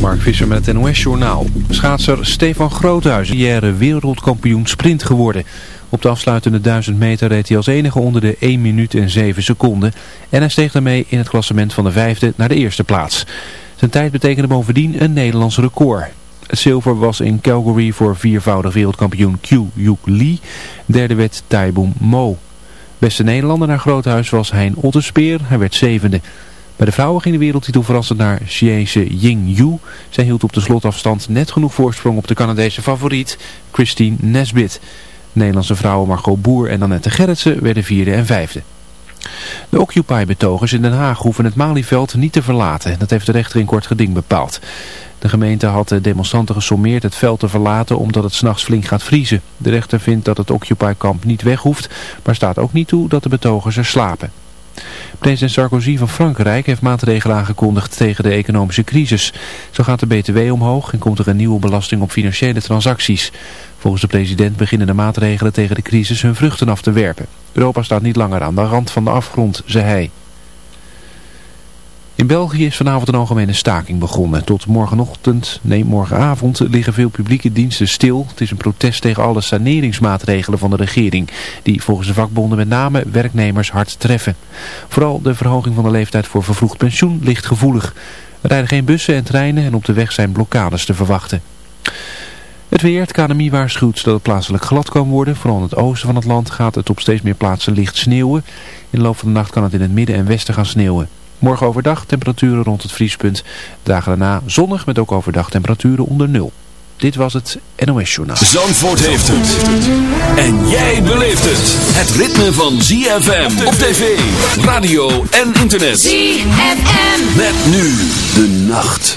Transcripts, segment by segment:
Mark Visser met het NOS-journaal. Schaatser Stefan Groothuizen, jaren wereldkampioen sprint geworden. Op de afsluitende 1000 meter reed hij als enige onder de 1 minuut en 7 seconden. En hij steeg daarmee in het klassement van de vijfde naar de eerste plaats. Zijn tijd betekende bovendien een Nederlands record. Het zilver was in Calgary voor viervoudig wereldkampioen Q Yuk Lee. Derde werd Taiboom Mo. Beste Nederlander naar Groothuis was Hein Otterspeer. Hij werd zevende. Bij de vrouwen ging de wereldtitel verrassend naar Chinese Ying Yu. Zij hield op de slotafstand net genoeg voorsprong op de Canadese favoriet Christine Nesbit. Nederlandse vrouwen Margot Boer en Annette Gerritsen werden vierde en vijfde. De Occupy-betogers in Den Haag hoeven het Malieveld niet te verlaten. Dat heeft de rechter in kort geding bepaald. De gemeente had de demonstranten gesommeerd het veld te verlaten omdat het s'nachts flink gaat vriezen. De rechter vindt dat het Occupy-kamp niet weg hoeft, maar staat ook niet toe dat de betogers er slapen. President Sarkozy van Frankrijk heeft maatregelen aangekondigd tegen de economische crisis. Zo gaat de BTW omhoog en komt er een nieuwe belasting op financiële transacties. Volgens de president beginnen de maatregelen tegen de crisis hun vruchten af te werpen. Europa staat niet langer aan de rand van de afgrond, zei hij. In België is vanavond een algemene staking begonnen. Tot morgenochtend, nee morgenavond, liggen veel publieke diensten stil. Het is een protest tegen alle saneringsmaatregelen van de regering. Die volgens de vakbonden met name werknemers hard treffen. Vooral de verhoging van de leeftijd voor vervroegd pensioen ligt gevoelig. Er rijden geen bussen en treinen en op de weg zijn blokkades te verwachten. Het weer, het KNMI waarschuwt dat het plaatselijk glad kan worden. Vooral in het oosten van het land gaat het op steeds meer plaatsen licht sneeuwen. In de loop van de nacht kan het in het midden en westen gaan sneeuwen. Morgen overdag temperaturen rond het vriespunt. Dagen daarna zonnig met ook overdag temperaturen onder nul. Dit was het NOS Journaal. Zandvoort heeft het. En jij beleeft het. Het ritme van ZFM op tv, radio en internet. ZFM. Met nu de nacht.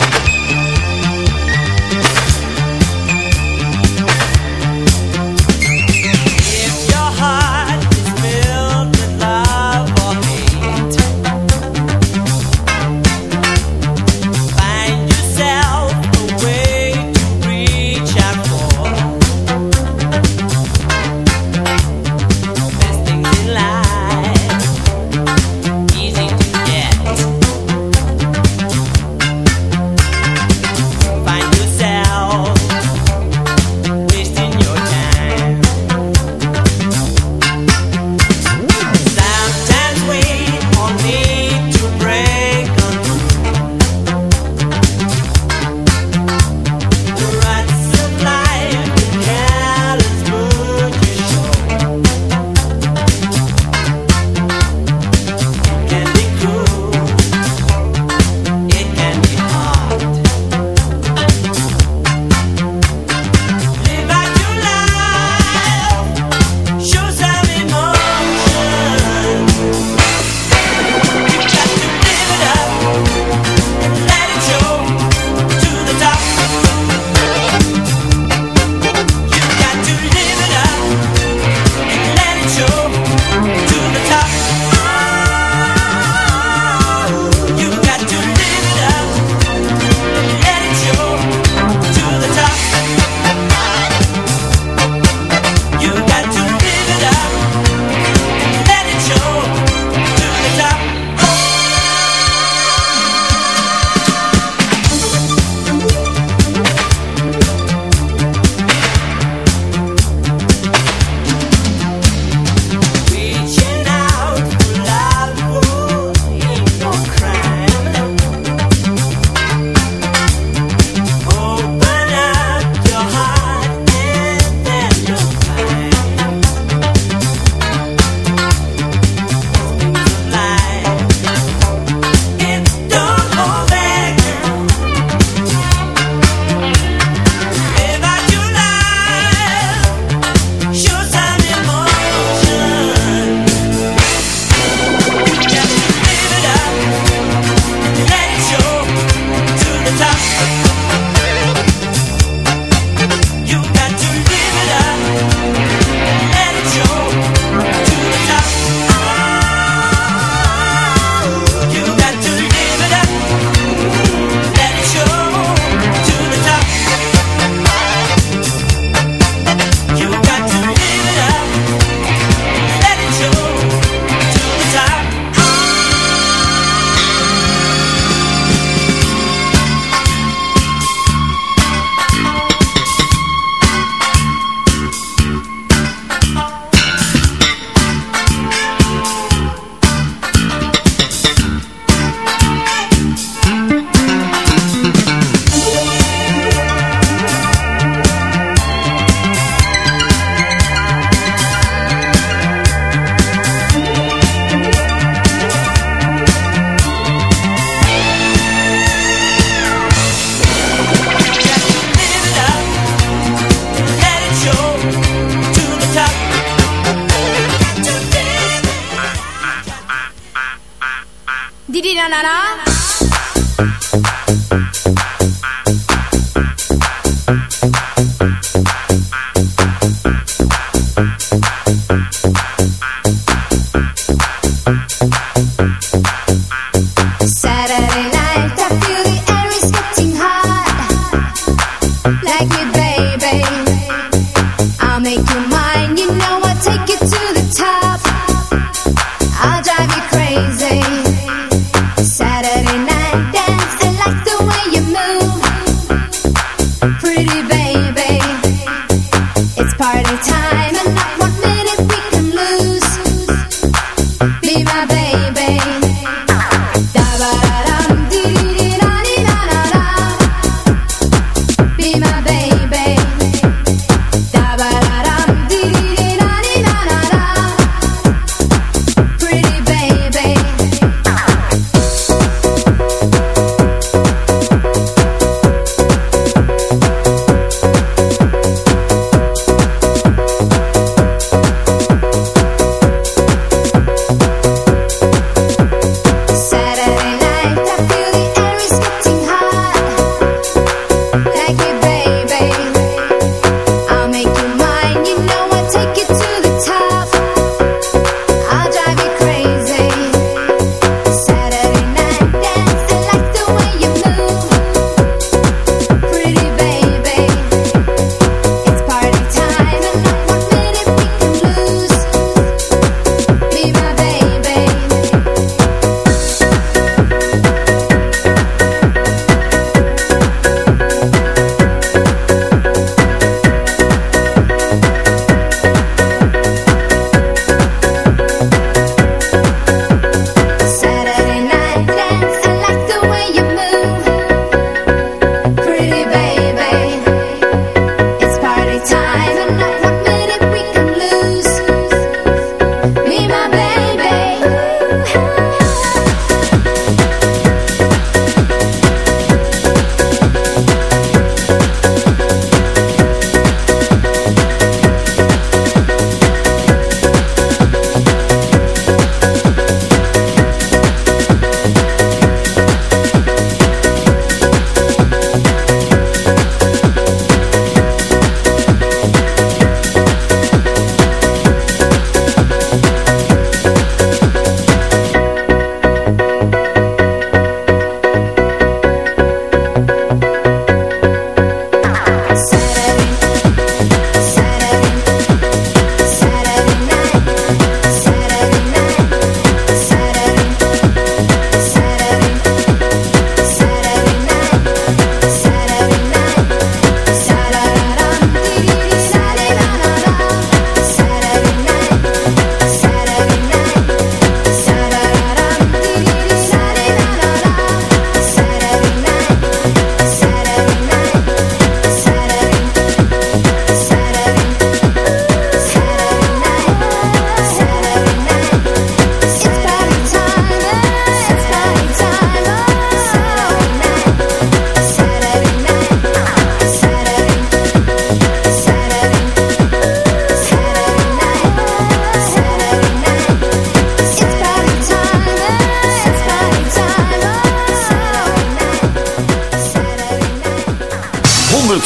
Didi na na na.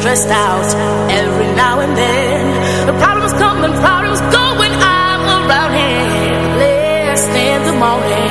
stressed out every now and then. The problems come and problems go when I'm around him. Blessed in the morning,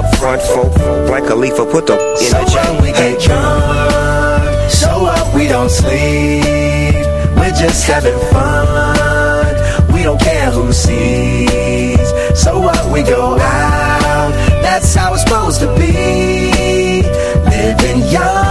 Up front, folk, like a leaf, put the in So chain. We get drunk. So what? We don't sleep. We're just having fun. We don't care who sees. So what? We go out. That's how it's supposed to be. Living young